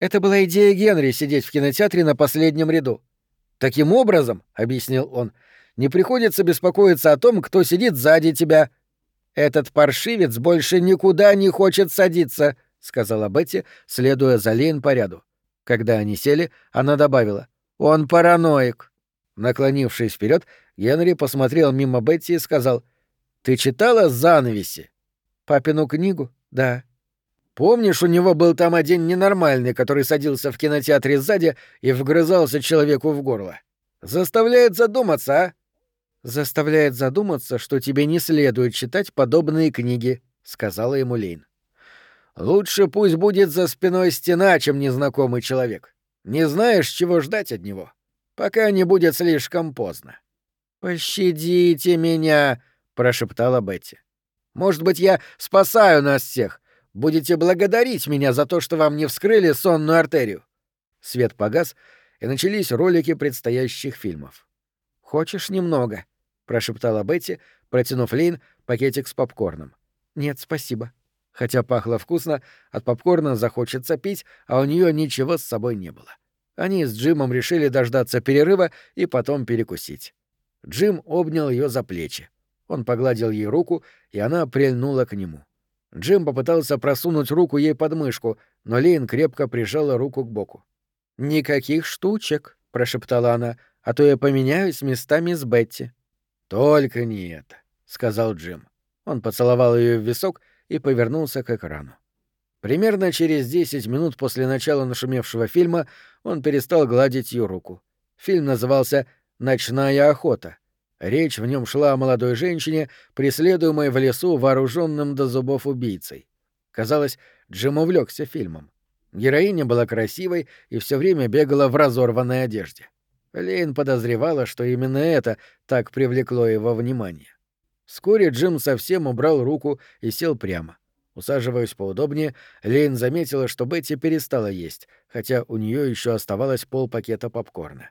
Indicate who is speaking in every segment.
Speaker 1: Это была идея Генри сидеть в кинотеатре на последнем ряду. Таким образом, — объяснил он, — не приходится беспокоиться о том, кто сидит сзади тебя. Этот паршивец больше никуда не хочет садиться, — сказала Бетти, следуя за Лейн по ряду. Когда они сели, она добавила. «Он параноик». Наклонившись вперед, Генри посмотрел мимо Бетти и сказал. «Ты читала занавеси?» «Папину книгу?» «Да». Помнишь, у него был там один ненормальный, который садился в кинотеатре сзади и вгрызался человеку в горло? Заставляет задуматься, а? Заставляет задуматься, что тебе не следует читать подобные книги, сказала ему Лейн. Лучше пусть будет за спиной стена, чем незнакомый человек. Не знаешь, чего ждать от него, пока не будет слишком поздно. Пощадите меня, прошептала Бетти. Может быть, я спасаю нас всех, Будете благодарить меня за то, что вам не вскрыли сонную артерию. Свет погас, и начались ролики предстоящих фильмов. Хочешь немного? прошептала Бетти, протянув Лейн пакетик с попкорном. Нет, спасибо. Хотя пахло вкусно, от попкорна захочется пить, а у нее ничего с собой не было. Они с Джимом решили дождаться перерыва и потом перекусить. Джим обнял ее за плечи. Он погладил ей руку, и она прильнула к нему. Джим попытался просунуть руку ей под мышку, но Лейн крепко прижала руку к боку. «Никаких штучек», — прошептала она, — «а то я поменяюсь местами с Бетти». «Только не это», — сказал Джим. Он поцеловал ее в висок и повернулся к экрану. Примерно через 10 минут после начала нашумевшего фильма он перестал гладить ее руку. Фильм назывался «Ночная охота», Речь в нем шла о молодой женщине, преследуемой в лесу вооруженным до зубов убийцей. Казалось, Джим увлекся фильмом. Героиня была красивой и все время бегала в разорванной одежде. Лейн подозревала, что именно это так привлекло его внимание. Вскоре Джим совсем убрал руку и сел прямо. Усаживаясь поудобнее, Лейн заметила, что Бетти перестала есть, хотя у нее еще оставалось полпакета попкорна.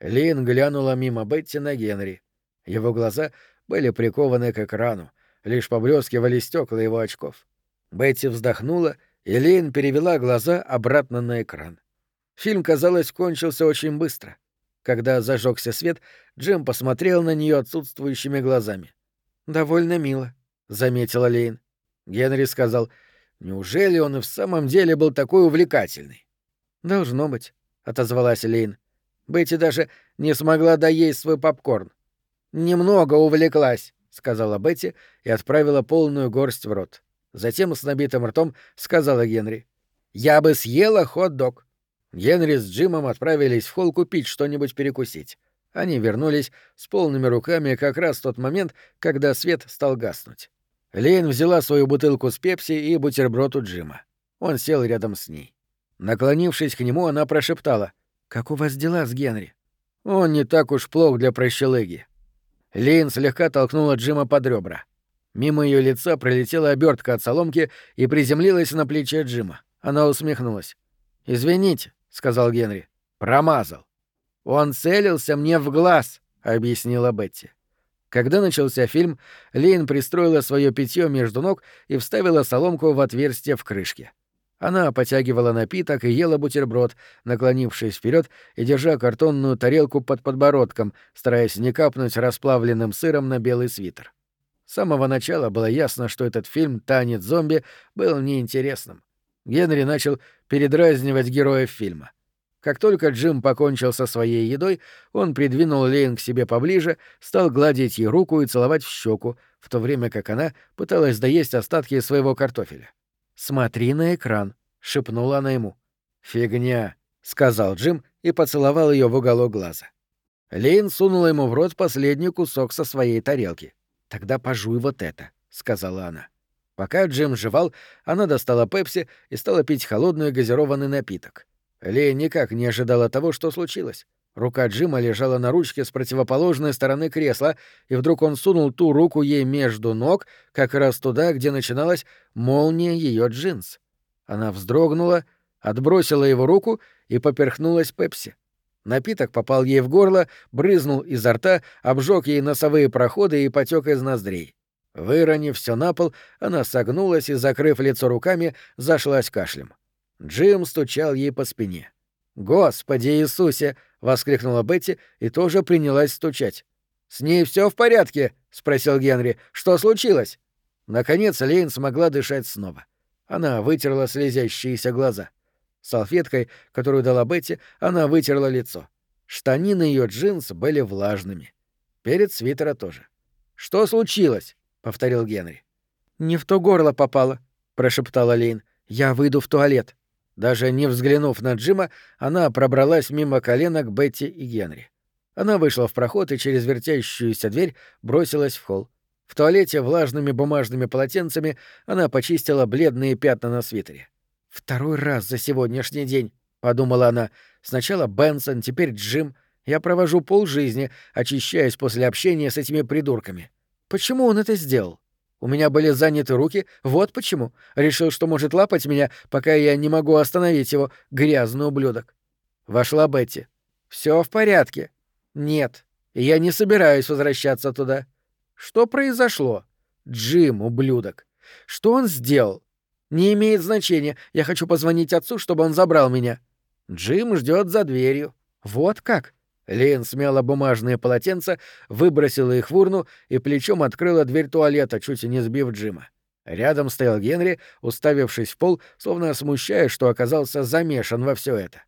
Speaker 1: Лейн глянула мимо Бетти на Генри. Его глаза были прикованы к экрану, лишь поблескивали стекла его очков. Бетти вздохнула, и Лейн перевела глаза обратно на экран. Фильм, казалось, кончился очень быстро. Когда зажегся свет, Джим посмотрел на нее отсутствующими глазами. «Довольно мило», — заметила Лейн. Генри сказал, «Неужели он и в самом деле был такой увлекательный?» «Должно быть», — отозвалась Лейн. Бетти даже не смогла доесть свой попкорн. «Немного увлеклась», — сказала Бетти и отправила полную горсть в рот. Затем с набитым ртом сказала Генри. «Я бы съела хот-дог». Генри с Джимом отправились в холл купить что-нибудь перекусить. Они вернулись с полными руками как раз в тот момент, когда свет стал гаснуть. Лейн взяла свою бутылку с пепси и бутерброд у Джима. Он сел рядом с ней. Наклонившись к нему, она прошептала. «Как у вас дела с Генри?» «Он не так уж плох для прощелыги. Лейн слегка толкнула Джима под ребра. Мимо ее лица пролетела обертка от соломки и приземлилась на плече Джима. Она усмехнулась. «Извините», — сказал Генри. «Промазал». «Он целился мне в глаз», — объяснила Бетти. Когда начался фильм, Лейн пристроила свое питье между ног и вставила соломку в отверстие в крышке. Она потягивала напиток и ела бутерброд, наклонившись вперед и держа картонную тарелку под подбородком, стараясь не капнуть расплавленным сыром на белый свитер. С самого начала было ясно, что этот фильм «Танец зомби» был неинтересным. Генри начал передразнивать героев фильма. Как только Джим покончил со своей едой, он придвинул Лейн к себе поближе, стал гладить ей руку и целовать в щеку, в то время как она пыталась доесть остатки своего картофеля. «Смотри на экран», — шепнула она ему. «Фигня», — сказал Джим и поцеловал ее в уголок глаза. Лейн сунула ему в рот последний кусок со своей тарелки. «Тогда пожуй вот это», — сказала она. Пока Джим жевал, она достала пепси и стала пить холодный газированный напиток. Лейн никак не ожидала того, что случилось. Рука Джима лежала на ручке с противоположной стороны кресла, и вдруг он сунул ту руку ей между ног, как раз туда, где начиналась молния ее джинс. Она вздрогнула, отбросила его руку и поперхнулась пепси. Напиток попал ей в горло, брызнул изо рта, обжег ей носовые проходы и потек из ноздрей. Выронив все на пол, она согнулась и, закрыв лицо руками, зашлась кашлем. Джим стучал ей по спине. «Господи Иисусе!» — воскликнула Бетти и тоже принялась стучать. «С ней все в порядке?» — спросил Генри. «Что случилось?» Наконец Лейн смогла дышать снова. Она вытерла слезящиеся глаза. Салфеткой, которую дала Бетти, она вытерла лицо. Штанины ее джинс были влажными. Перед свитера тоже. «Что случилось?» — повторил Генри.
Speaker 2: «Не в то горло попало», — прошептала Лейн. «Я выйду в туалет».
Speaker 1: Даже не взглянув на Джима, она пробралась мимо коленок Бетти и Генри. Она вышла в проход и через вертящуюся дверь бросилась в холл. В туалете влажными бумажными полотенцами она почистила бледные пятна на свитере. «Второй раз за сегодняшний день», — подумала она. «Сначала Бенсон, теперь Джим. Я провожу полжизни, очищаясь после общения с этими придурками. Почему он это сделал? У меня были заняты руки, вот почему. Решил, что может лапать меня, пока я не могу остановить его, грязный ублюдок. Вошла Бетти. Все в порядке. Нет, я не собираюсь возвращаться туда. Что произошло? Джим, ублюдок. Что он сделал? Не имеет значения. Я хочу позвонить отцу, чтобы он забрал меня. Джим ждет за дверью. Вот как? Лин смяла бумажные полотенца, выбросила их в урну и плечом открыла дверь туалета, чуть не сбив Джима. Рядом стоял Генри, уставившись в пол, словно смущая, что оказался замешан во все это.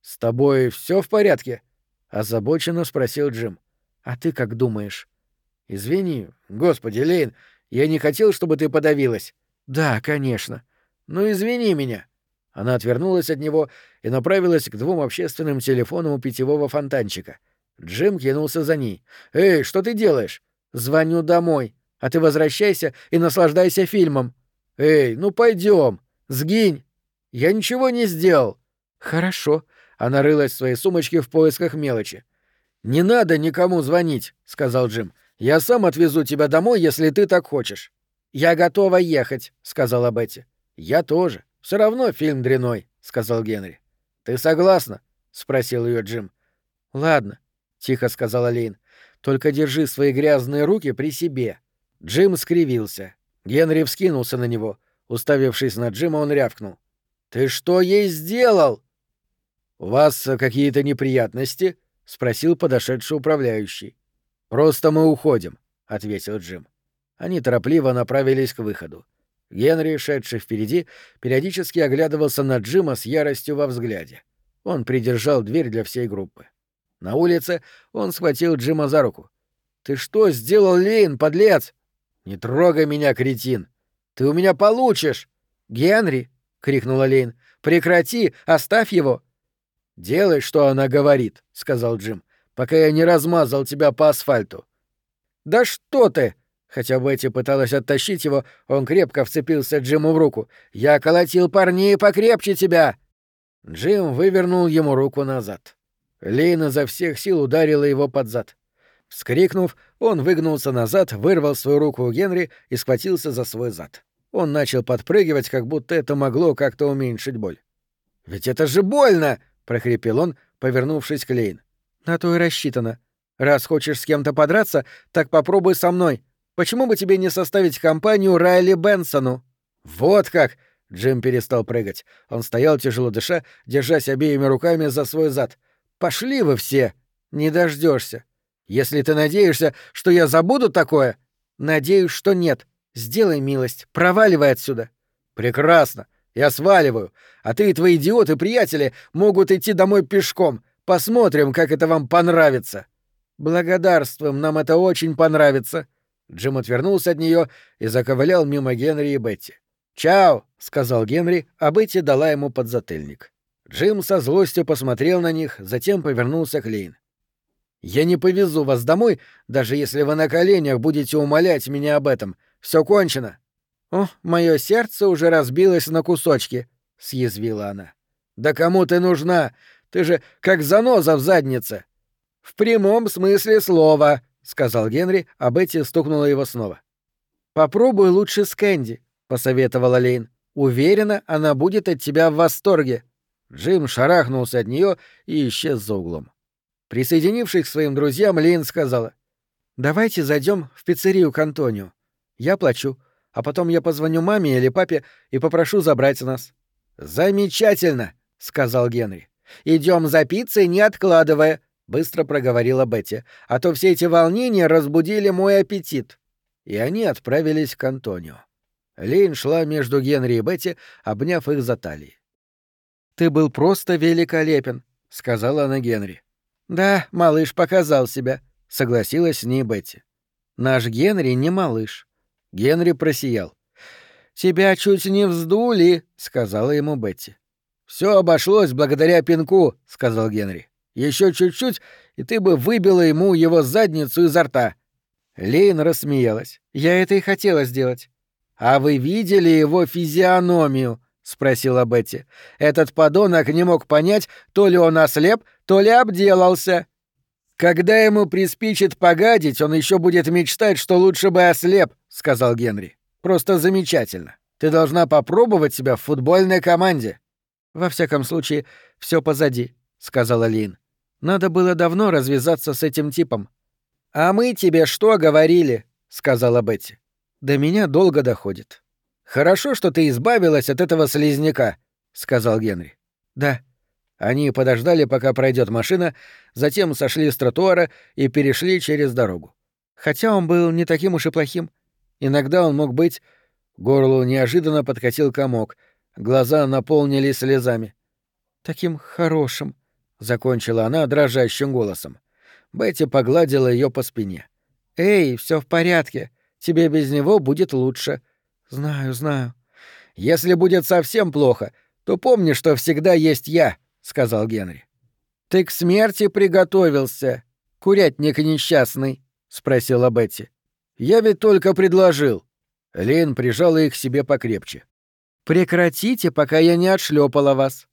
Speaker 1: «С тобой все в порядке?» — озабоченно спросил Джим. «А ты как думаешь?» «Извини, господи, Лейн, я не хотел, чтобы ты подавилась». «Да, конечно. Ну извини меня». Она отвернулась от него и направилась к двум общественным телефонам у питьевого фонтанчика. Джим кинулся за ней. «Эй, что ты делаешь?» «Звоню домой. А ты возвращайся и наслаждайся фильмом». «Эй, ну пойдем, Сгинь!» «Я ничего не сделал». «Хорошо». Она рылась в своей сумочке в поисках мелочи. «Не надо никому звонить», — сказал Джим. «Я сам отвезу тебя домой, если ты так хочешь». «Я готова ехать», — сказала Бетти. «Я тоже. Все равно фильм дряной», — сказал Генри. «Ты согласна?» — спросил ее Джим. «Ладно», — тихо сказала Лейн. «Только держи свои грязные руки при себе». Джим скривился. Генри вскинулся на него. Уставившись на Джима, он рявкнул. «Ты что ей сделал?» «У вас какие-то неприятности?» — спросил подошедший управляющий. «Просто мы уходим», — ответил Джим. Они торопливо направились к выходу. Генри, шедший впереди, периодически оглядывался на Джима с яростью во взгляде. Он придержал дверь для всей группы. На улице он схватил Джима за руку. «Ты что сделал, Лейн, подлец?» «Не трогай меня, кретин! Ты у меня получишь!» «Генри!» — крикнула Лейн. «Прекрати! Оставь его!» «Делай, что она говорит», — сказал Джим, «пока я не размазал тебя по асфальту». «Да что ты!» Хотя Бетти пыталась оттащить его, он крепко вцепился Джиму в руку. «Я колотил парней покрепче тебя!» Джим вывернул ему руку назад. Лейна изо всех сил ударила его под зад. Вскрикнув, он выгнулся назад, вырвал свою руку у Генри и схватился за свой зад. Он начал подпрыгивать, как будто это могло как-то уменьшить боль. «Ведь это же больно!» — прохрипел он, повернувшись к Лейн. «На то и рассчитано. Раз хочешь с кем-то подраться, так попробуй со мной. Почему бы тебе не составить компанию Райли Бенсону?» «Вот как!» — Джим перестал прыгать. Он стоял, тяжело дыша, держась обеими руками за свой зад. «Пошли вы все! Не дождешься. Если ты надеешься, что я забуду такое...» «Надеюсь, что нет. Сделай милость, проваливай отсюда». «Прекрасно. Я сваливаю. А ты и твои идиоты-приятели могут идти домой пешком. Посмотрим, как это вам понравится». «Благодарствуем, нам это очень понравится», Джим отвернулся от нее и заковылял мимо Генри и Бетти. «Чао!» — сказал Генри, а Бетти дала ему подзатыльник. Джим со злостью посмотрел на них, затем повернулся к Лейн. «Я не повезу вас домой, даже если вы на коленях будете умолять меня об этом. Все кончено». «О, мое сердце уже разбилось на кусочки», — съязвила она. «Да кому ты нужна? Ты же как заноза в заднице». «В прямом смысле слова», — сказал Генри, а Бетти стукнула его снова. «Попробуй лучше с Кэнди», — посоветовала Лейн. «Уверена, она будет от тебя в восторге». Джим шарахнулся от нее и исчез за углом. Присоединившись к своим друзьям, Лейн сказала. «Давайте зайдем в пиццерию к Антонио. Я плачу, а потом я позвоню маме или папе и попрошу забрать нас». Замечательно, сказал Генри. Идем за пиццей, не откладывая, быстро проговорила Бетти, а то все эти волнения разбудили мой аппетит. И они отправились к Антонио. Лейн шла между Генри и Бетти, обняв их за талии.
Speaker 2: «Ты был просто великолепен», — сказала она Генри.
Speaker 1: «Да, малыш показал себя», — согласилась с ней Бетти.
Speaker 2: «Наш Генри не малыш».
Speaker 1: Генри просиял. «Тебя чуть не вздули», — сказала ему Бетти. Все обошлось благодаря пинку», — сказал Генри. Еще чуть-чуть, и ты бы выбила ему его задницу изо рта». Лейн рассмеялась. «Я это и хотела сделать». «А вы видели его физиономию?» — спросила Бетти. «Этот подонок не мог понять, то ли он ослеп, то ли обделался». «Когда ему приспичит погадить, он еще будет мечтать, что лучше бы ослеп», — сказал Генри. «Просто замечательно. Ты должна попробовать себя в футбольной команде».
Speaker 2: «Во всяком случае, все позади», — сказала Лин. «Надо было давно развязаться с этим типом».
Speaker 1: «А мы тебе что говорили?» — сказала Бетти.
Speaker 2: «До меня долго доходит».
Speaker 1: «Хорошо, что ты избавилась от этого слизняка», — сказал Генри.
Speaker 2: «Да».
Speaker 1: Они подождали, пока пройдет машина, затем сошли с тротуара и перешли через дорогу.
Speaker 2: Хотя он был не таким уж и плохим. Иногда он мог быть...
Speaker 1: Горлу неожиданно подкатил комок, глаза наполнились слезами.
Speaker 2: «Таким хорошим», —
Speaker 1: закончила она дрожащим голосом. Бетти погладила ее по спине.
Speaker 2: «Эй, все в порядке. Тебе без него будет лучше».
Speaker 1: «Знаю, знаю». «Если будет совсем плохо, то помни, что всегда есть я», — сказал Генри. «Ты к смерти приготовился, курятник несчастный», — спросила Бетти. «Я ведь только предложил». Лейн прижала их к себе покрепче. «Прекратите, пока я не отшлепала вас»,